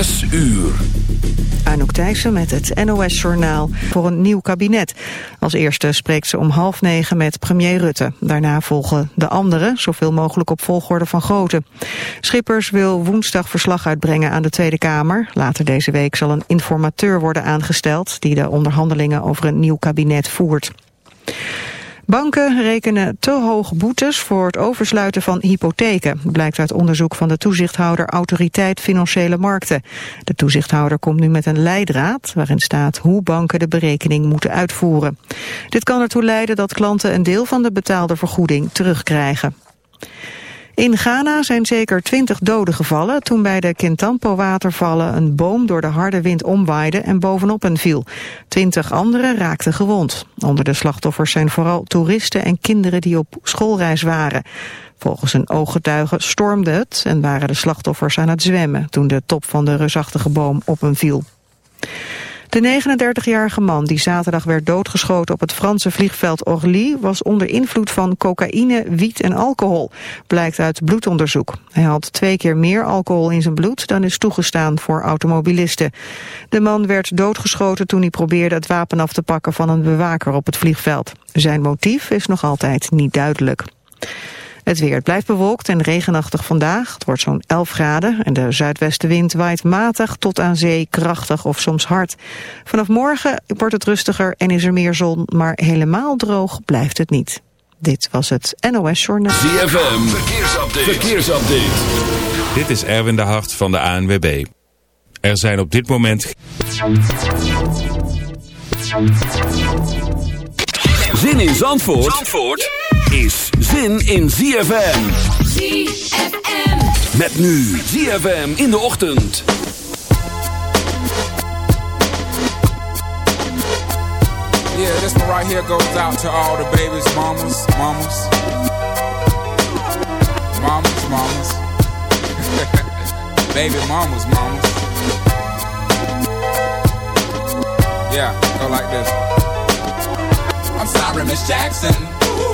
Zes uur. Anouk Thijssen met het NOS-journaal voor een nieuw kabinet. Als eerste spreekt ze om half negen met premier Rutte. Daarna volgen de anderen, zoveel mogelijk op volgorde van grootte. Schippers wil woensdag verslag uitbrengen aan de Tweede Kamer. Later deze week zal een informateur worden aangesteld... die de onderhandelingen over een nieuw kabinet voert. Banken rekenen te hoge boetes voor het oversluiten van hypotheken, blijkt uit onderzoek van de toezichthouder Autoriteit Financiële Markten. De toezichthouder komt nu met een leidraad waarin staat hoe banken de berekening moeten uitvoeren. Dit kan ertoe leiden dat klanten een deel van de betaalde vergoeding terugkrijgen. In Ghana zijn zeker twintig doden gevallen toen bij de Kintampo-watervallen een boom door de harde wind omwaaide en bovenop hen viel. Twintig anderen raakten gewond. Onder de slachtoffers zijn vooral toeristen en kinderen die op schoolreis waren. Volgens een ooggetuige stormde het en waren de slachtoffers aan het zwemmen toen de top van de reusachtige boom op hen viel. De 39-jarige man die zaterdag werd doodgeschoten op het Franse vliegveld Orly was onder invloed van cocaïne, wiet en alcohol, blijkt uit bloedonderzoek. Hij had twee keer meer alcohol in zijn bloed dan is toegestaan voor automobilisten. De man werd doodgeschoten toen hij probeerde het wapen af te pakken van een bewaker op het vliegveld. Zijn motief is nog altijd niet duidelijk. Het weer blijft bewolkt en regenachtig vandaag. Het wordt zo'n 11 graden en de zuidwestenwind waait matig tot aan zee krachtig of soms hard. Vanaf morgen wordt het rustiger en is er meer zon, maar helemaal droog blijft het niet. Dit was het NOS Journaal. ZFM, verkeersupdate. verkeersupdate. Dit is Erwin de Hart van de ANWB. Er zijn op dit moment... Zin in Zandvoort? Zandvoort? Is zin in ZFM. ZFM. Met nu ZFM in de ochtend. Yeah, this one right here goes out to all the babies, mamas, mamas. Mamas, mamas. Baby mamas, mamas. Yeah, go like this. I'm sorry, Miss Jackson.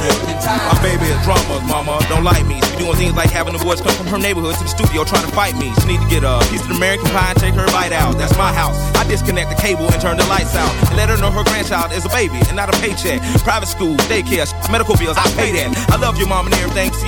My baby is drama, mama. Don't like me. She doing things like having the boys come from her neighborhood to the studio trying to fight me. She need to get a piece of American pie and take her bite out. That's my house. I disconnect the cable and turn the lights out. And let her know her grandchild is a baby and not a paycheck. Private school, daycare, medical bills, I pay that. I love your mom and everything.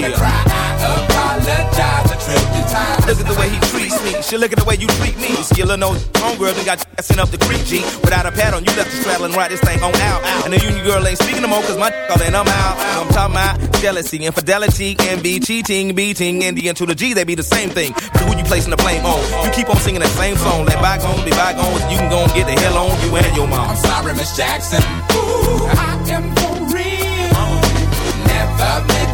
yeah. Cry. Look at the way he treats me. She look at the way you treat me. Skillin' no homegirl and got sent up the creek, G. Without a pad on, you left the straddle and ride this thing on out. And the union girl ain't speaking no more, cause my all in. I'm out. I'm talking about jealousy, infidelity, envy, cheating, beating, and the to the G, they be the same thing. But who you placing the blame on? You keep on singing that same song. Let bygones be bygones, you can go and get the hell on you and your mom. I'm sorry, Miss Jackson. Ooh, I am for real. Never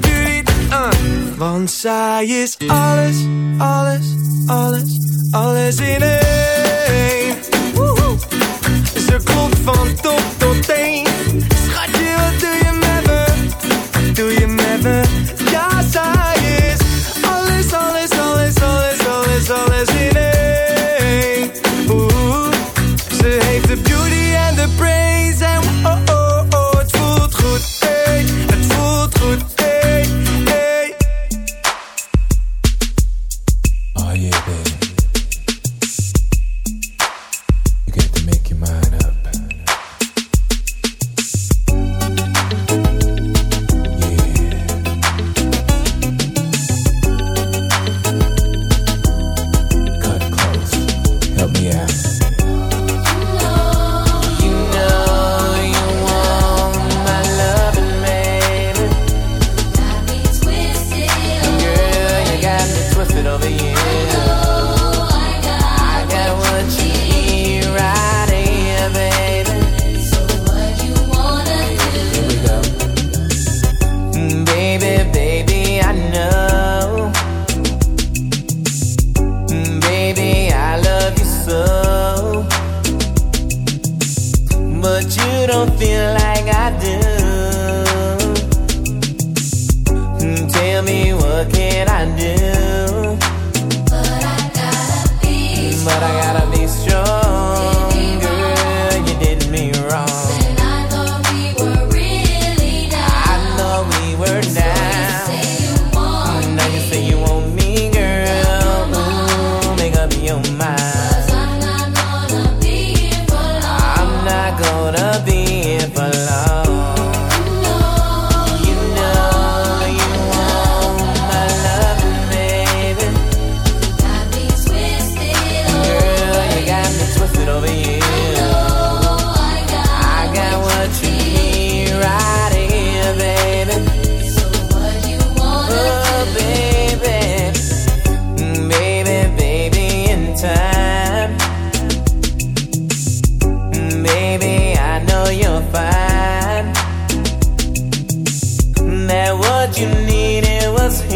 Beauty, uh. Want zij is alles, alles, alles, alles in één. Ze klopt van top what you needed was here.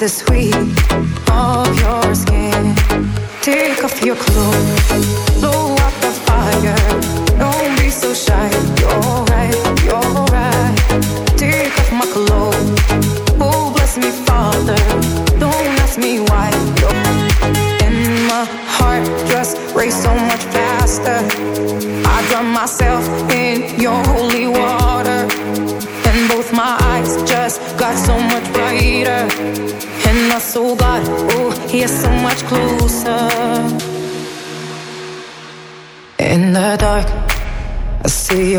the sweet. Oh.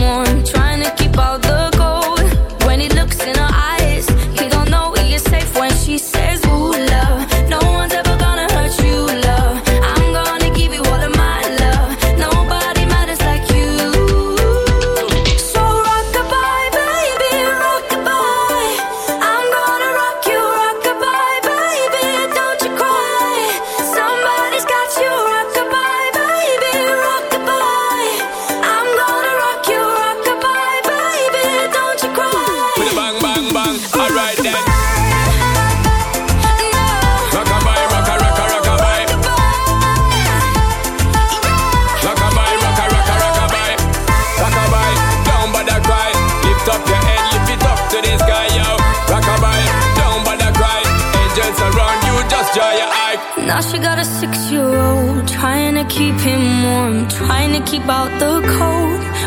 someone trying to keep all the gold when he looks in her eyes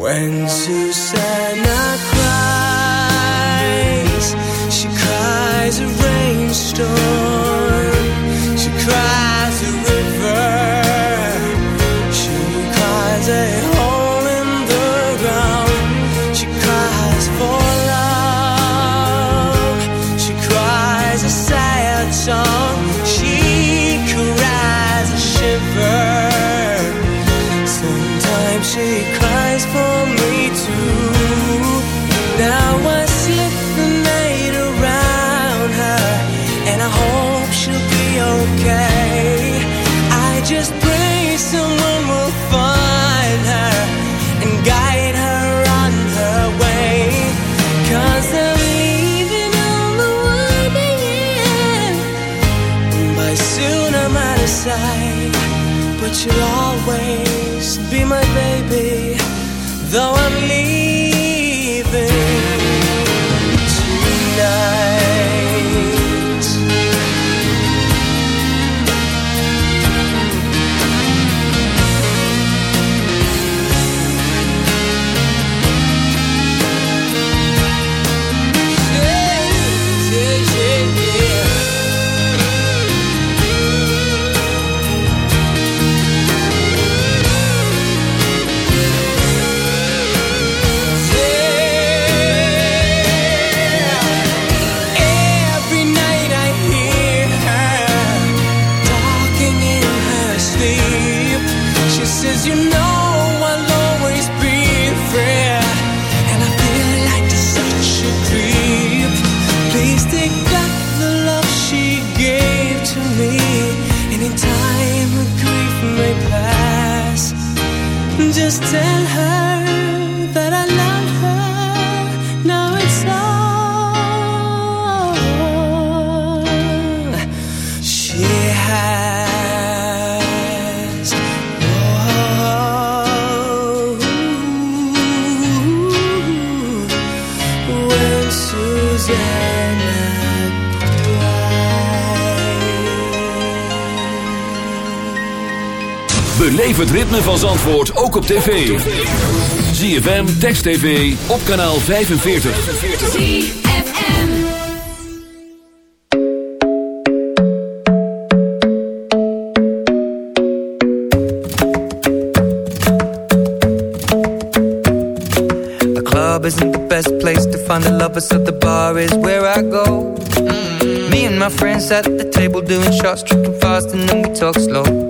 When Susanna van Zandvoort ook op tv. ZFM, Text TV, op kanaal 45. The club isn't the best place to find a lover, so the bar is where I go. Mm. Me and my friends at the table doing shots, tripping fast, and then we talk slow.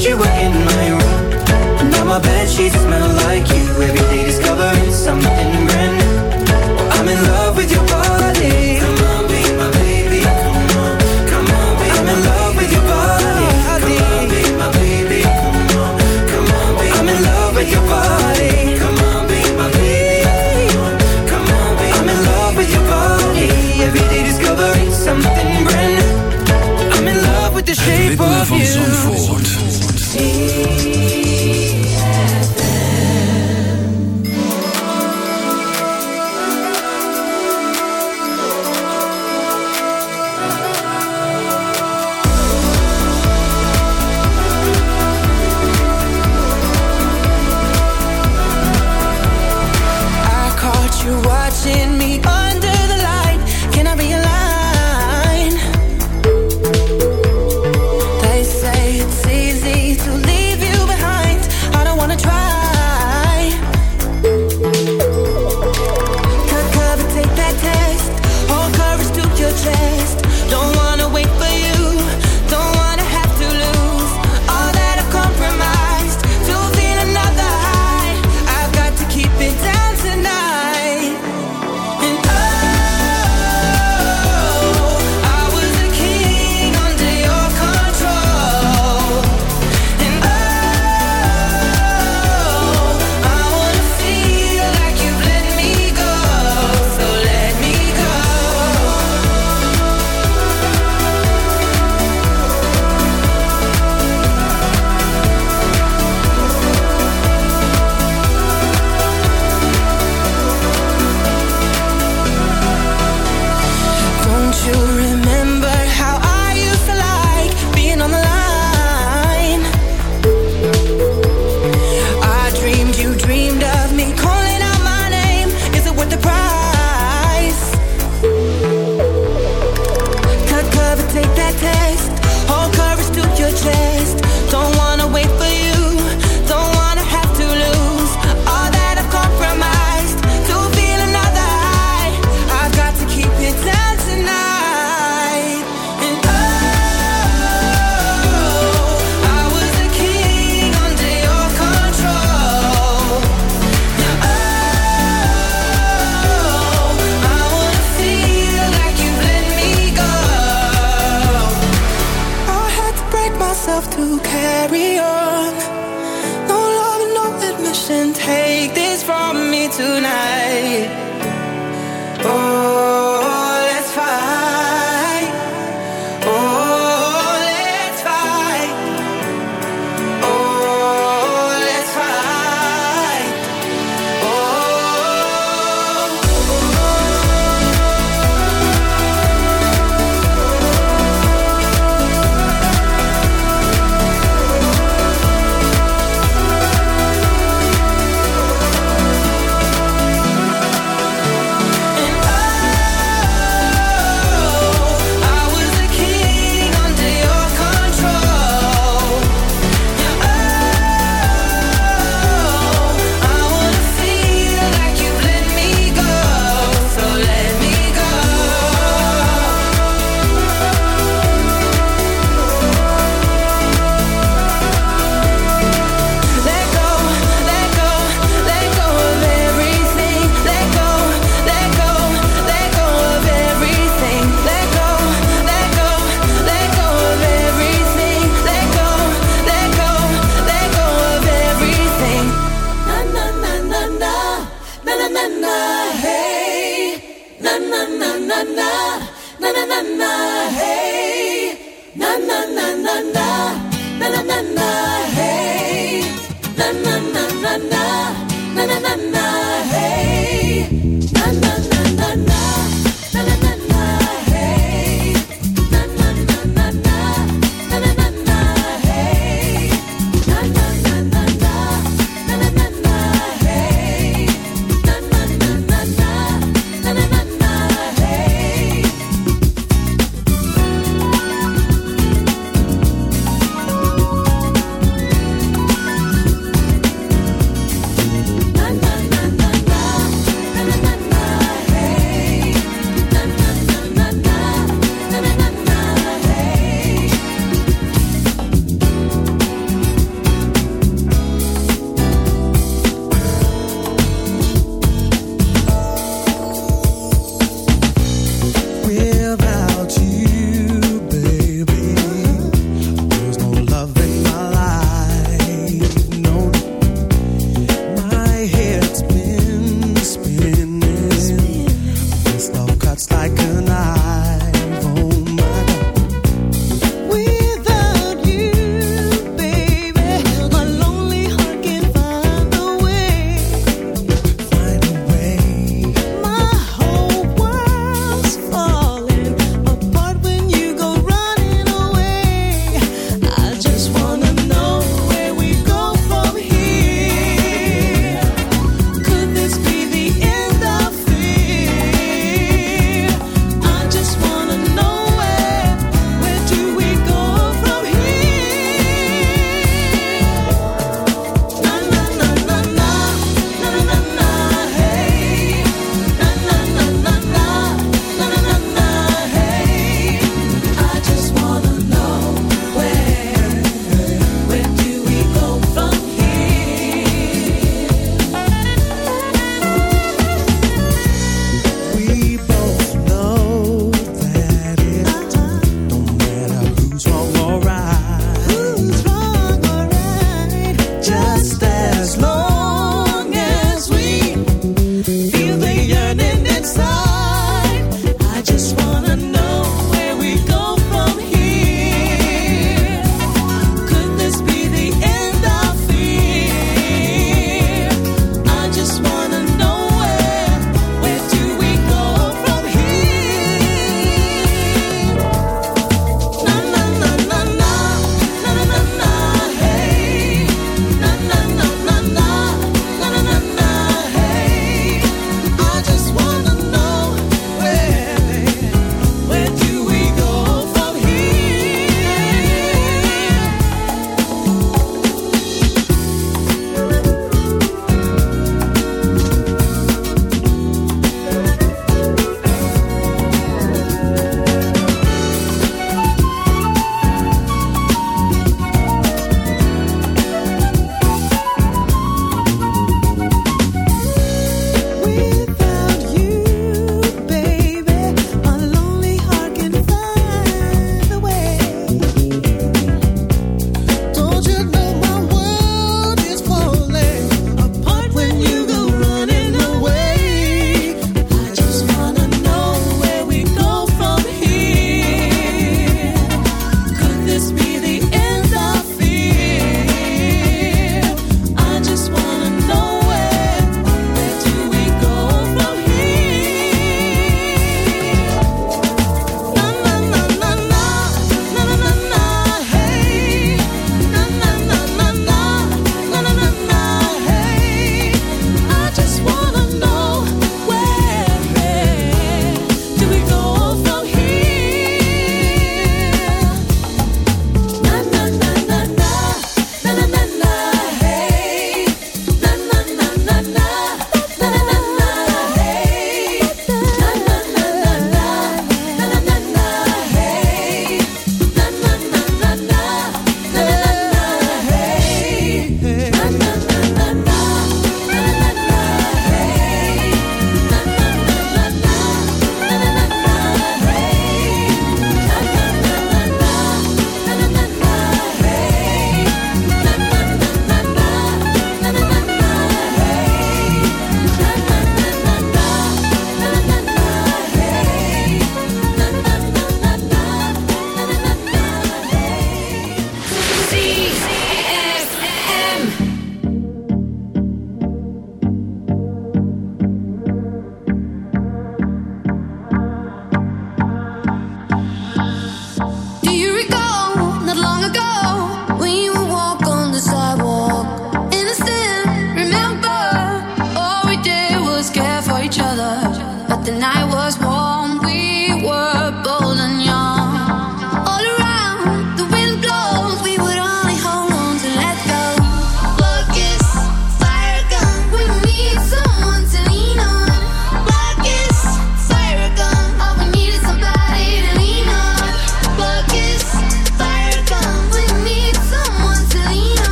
You were in my room. And now my bed sheets smell like you. Every day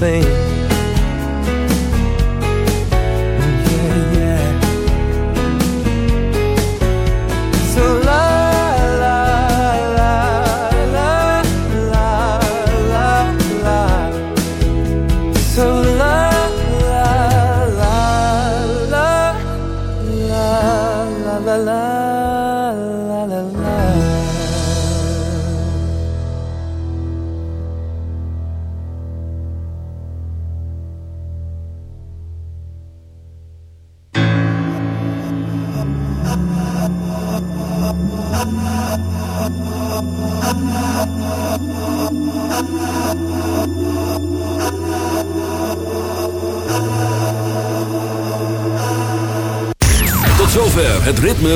thing.